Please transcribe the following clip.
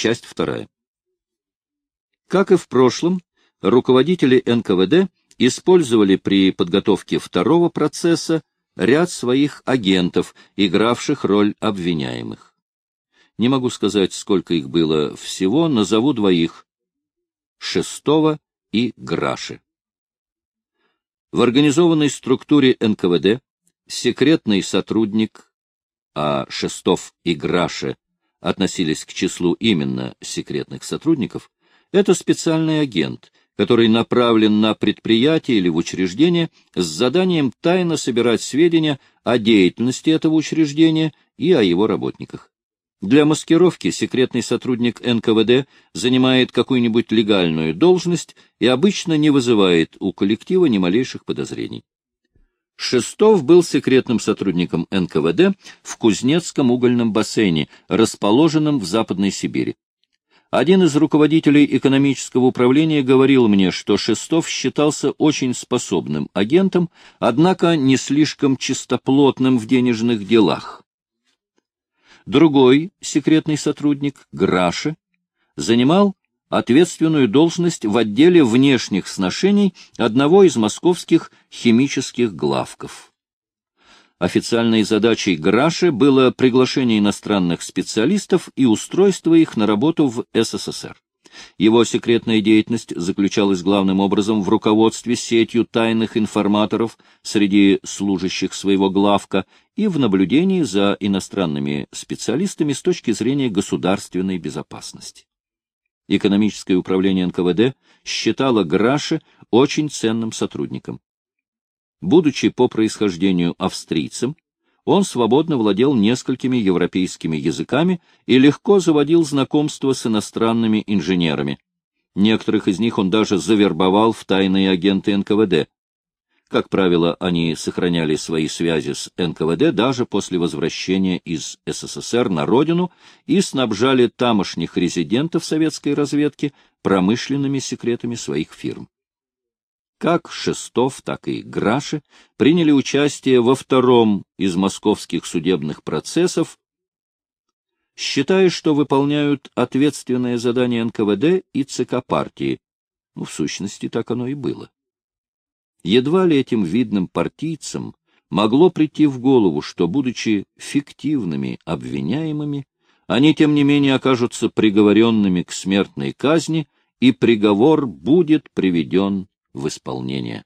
Часть вторая. Как и в прошлом, руководители НКВД использовали при подготовке второго процесса ряд своих агентов, игравших роль обвиняемых. Не могу сказать, сколько их было всего, назову двоих — Шестого и Граши. В организованной структуре НКВД секретный сотрудник, а Шестов и Граше относились к числу именно секретных сотрудников, это специальный агент, который направлен на предприятие или в учреждение с заданием тайно собирать сведения о деятельности этого учреждения и о его работниках. Для маскировки секретный сотрудник НКВД занимает какую-нибудь легальную должность и обычно не вызывает у коллектива ни малейших подозрений. Шестов был секретным сотрудником НКВД в Кузнецком угольном бассейне, расположенном в Западной Сибири. Один из руководителей экономического управления говорил мне, что Шестов считался очень способным агентом, однако не слишком чистоплотным в денежных делах. Другой секретный сотрудник, Граша, занимал ответственную должность в отделе внешних сношений одного из московских химических главков. Официальной задачей Граши было приглашение иностранных специалистов и устройство их на работу в СССР. Его секретная деятельность заключалась главным образом в руководстве сетью тайных информаторов среди служащих своего главка и в наблюдении за иностранными специалистами с точки зрения государственной безопасности. Экономическое управление НКВД считало Граше очень ценным сотрудником. Будучи по происхождению австрийцем, он свободно владел несколькими европейскими языками и легко заводил знакомства с иностранными инженерами. Некоторых из них он даже завербовал в тайные агенты НКВД. Как правило, они сохраняли свои связи с НКВД даже после возвращения из СССР на родину и снабжали тамошних резидентов советской разведки промышленными секретами своих фирм. Как Шестов, так и Граши приняли участие во втором из московских судебных процессов, считая, что выполняют ответственное задание НКВД и ЦК партии. Ну, в сущности, так оно и было. Едва ли этим видным партийцам могло прийти в голову, что, будучи фиктивными обвиняемыми, они, тем не менее, окажутся приговоренными к смертной казни, и приговор будет приведен в исполнение.